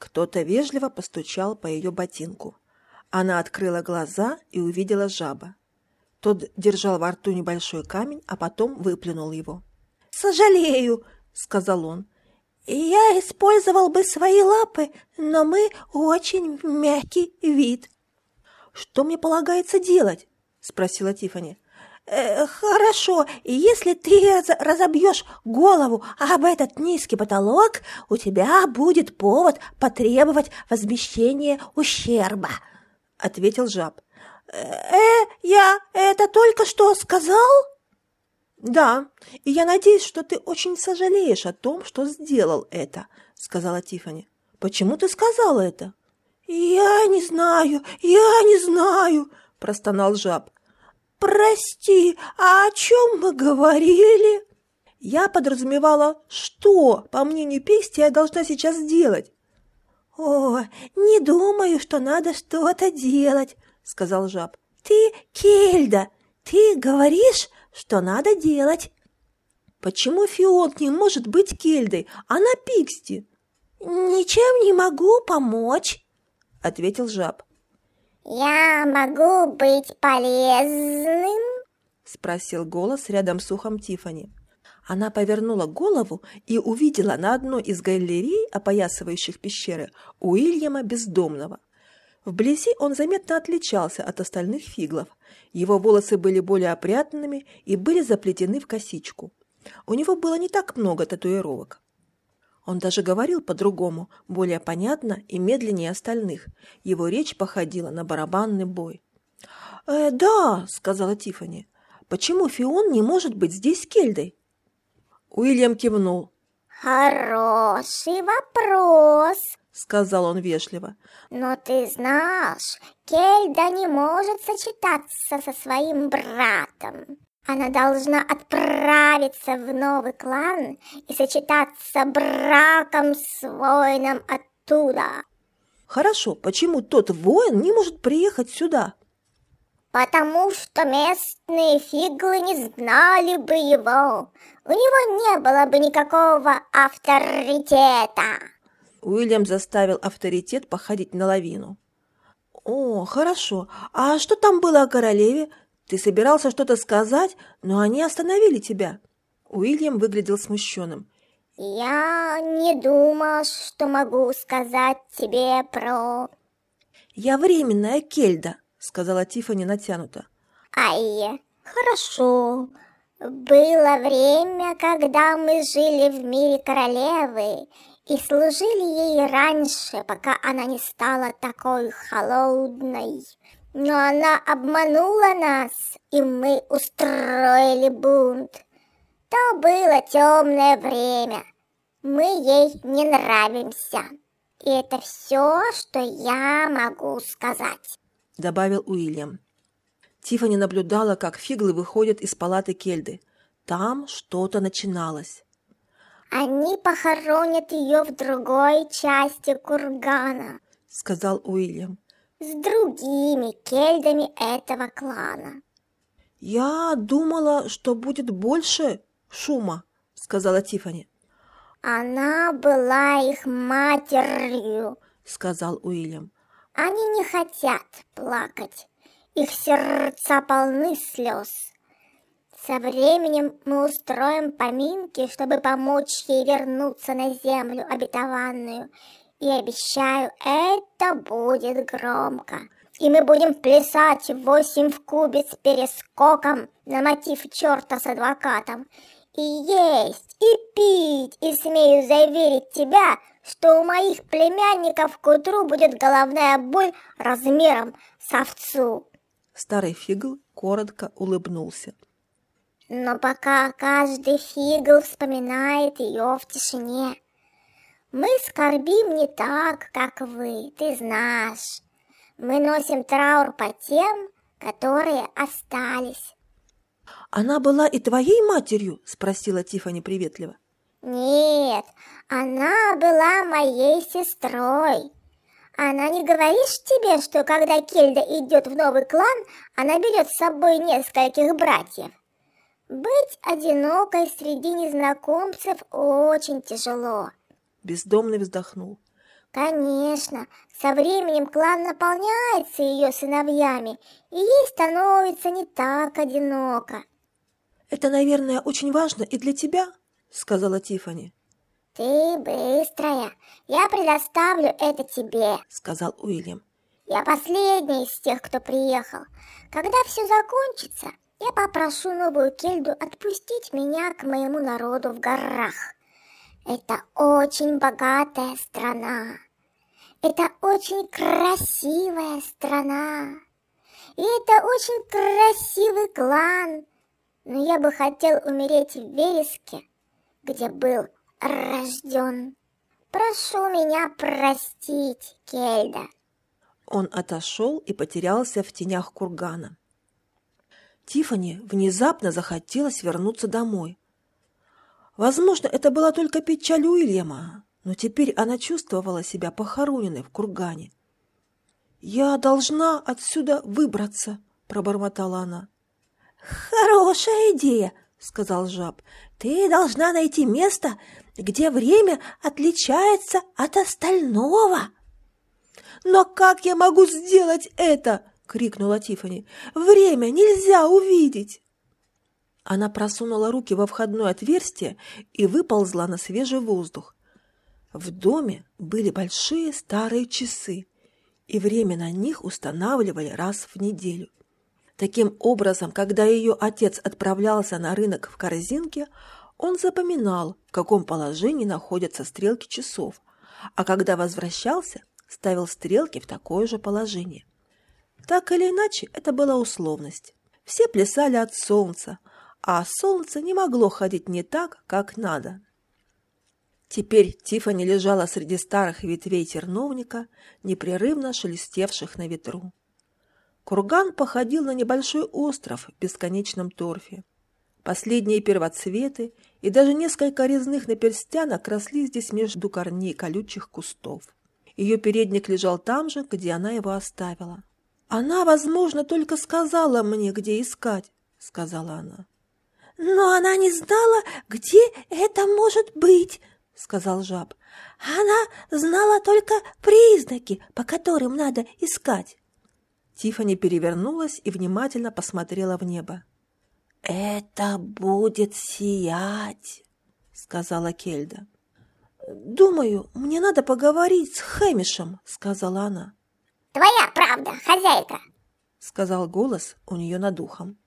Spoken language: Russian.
Кто-то вежливо постучал по ее ботинку. Она открыла глаза и увидела жаба. Тот держал во рту небольшой камень, а потом выплюнул его. «Сожалею», — сказал он. «Я использовал бы свои лапы, но мы очень мягкий вид». «Что мне полагается делать?» — спросила Тифани. Э, «Хорошо, если ты разобьешь голову об этот низкий потолок, у тебя будет повод потребовать возмещения ущерба», — ответил жаб. «Э, я это только что сказал?» «Да, и я надеюсь, что ты очень сожалеешь о том, что сделал это», — сказала Тифани. «Почему ты сказал это?» «Я не знаю, я не знаю», — простонал жаб. «Прости, а о чем мы говорили?» «Я подразумевала, что, по мнению Пиксти, я должна сейчас сделать». «О, не думаю, что надо что-то делать», — сказал жаб. «Ты Кельда, ты говоришь, что надо делать». «Почему Фион не может быть Кельдой, а на Пиксти?» «Ничем не могу помочь», — ответил жаб. «Я могу быть полезным?» — спросил голос рядом с ухом Тифани. Она повернула голову и увидела на одной из галерей, опоясывающих пещеры, Уильяма Бездомного. Вблизи он заметно отличался от остальных фиглов. Его волосы были более опрятными и были заплетены в косичку. У него было не так много татуировок. Он даже говорил по-другому, более понятно и медленнее остальных. Его речь походила на барабанный бой. «Э, «Да», — сказала Тифани. «Почему Фион не может быть здесь с Кельдой?» Уильям кивнул. «Хороший вопрос», — сказал он вежливо. «Но ты знаешь, Кельда не может сочетаться со своим братом. Она должна отправиться в новый клан и сочетаться браком с воином оттуда. Хорошо, почему тот воин не может приехать сюда? Потому что местные фиглы не знали бы его. У него не было бы никакого авторитета. Уильям заставил авторитет походить на лавину. «О, хорошо. А что там было о королеве? Ты собирался что-то сказать, но они остановили тебя. Уильям выглядел смущенным. Я не думал, что могу сказать тебе про... Я временная Кельда, сказала Тифани натянуто. Ай, хорошо. Было время, когда мы жили в мире королевы и служили ей раньше, пока она не стала такой холодной. Но она обманула нас, и мы устроили бунт. То было темное время. Мы ей не нравимся. И это все, что я могу сказать», — добавил Уильям. Тифани наблюдала, как фиглы выходят из палаты Кельды. Там что-то начиналось. «Они похоронят ее в другой части кургана», — сказал Уильям с другими кельдами этого клана. «Я думала, что будет больше шума», — сказала Тифани. «Она была их матерью», — сказал Уильям. «Они не хотят плакать. Их сердца полны слез. Со временем мы устроим поминки, чтобы помочь ей вернуться на землю обетованную и обещаю, это будет громко. И мы будем плясать восемь в кубе с перескоком на мотив черта с адвокатом. И есть, и пить, и смею заверить тебя, что у моих племянников к утру будет головная боль размером с овцу. Старый фигл коротко улыбнулся. Но пока каждый фигл вспоминает ее в тишине, мы скорбим не так, как вы, ты знаешь. Мы носим траур по тем, которые остались. Она была и твоей матерью? спросила Тифани приветливо. Нет, она была моей сестрой. Она не говоришь тебе, что когда Кельда идет в новый клан, она берет с собой нескольких братьев? Быть одинокой среди незнакомцев очень тяжело. Бездомный вздохнул. Конечно, со временем клан наполняется ее сыновьями, и ей становится не так одиноко. «Это, наверное, очень важно и для тебя», — сказала Тифани. «Ты быстрая, я предоставлю это тебе», — сказал Уильям. «Я последний из тех, кто приехал. Когда все закончится, я попрошу новую Кельду отпустить меня к моему народу в горах. Это очень богатая страна. Это очень красивая страна. И это очень красивый клан. Но я бы хотел умереть в Вереске, где был рожден. Прошу меня простить, Кельда. Он отошел и потерялся в тенях кургана. Тифани внезапно захотелось вернуться домой. Возможно, это была только печаль Уильяма, но теперь она чувствовала себя похороненной в кургане. «Я должна отсюда выбраться», — пробормотала она. «Хорошая идея», — сказал жаб. «Ты должна найти место, где время отличается от остального». «Но как я могу сделать это?» — крикнула Тифани. «Время нельзя увидеть!» Она просунула руки во входное отверстие и выползла на свежий воздух. В доме были большие старые часы, и время на них устанавливали раз в неделю. Таким образом, когда ее отец отправлялся на рынок в корзинке, он запоминал, в каком положении находятся стрелки часов, а когда возвращался, ставил стрелки в такое же положение. Так или иначе, это была условность. Все плясали от солнца, а солнце не могло ходить не так, как надо. Теперь Тифани лежала среди старых ветвей терновника, непрерывно шелестевших на ветру. Курган походил на небольшой остров в бесконечном торфе. Последние первоцветы и даже несколько резных наперстянок росли здесь между корней колючих кустов. Ее передник лежал там же, где она его оставила. «Она, возможно, только сказала мне, где искать», — сказала она. «Но она не знала, где это может быть», — сказал жаб. «Она знала только признаки, по которым надо искать». Тифани перевернулась и внимательно посмотрела в небо. «Это будет сиять», — сказала Кельда. «Думаю, мне надо поговорить с Хэмишем», — сказала она. «Твоя правда, хозяйка», — сказал голос у нее над ухом.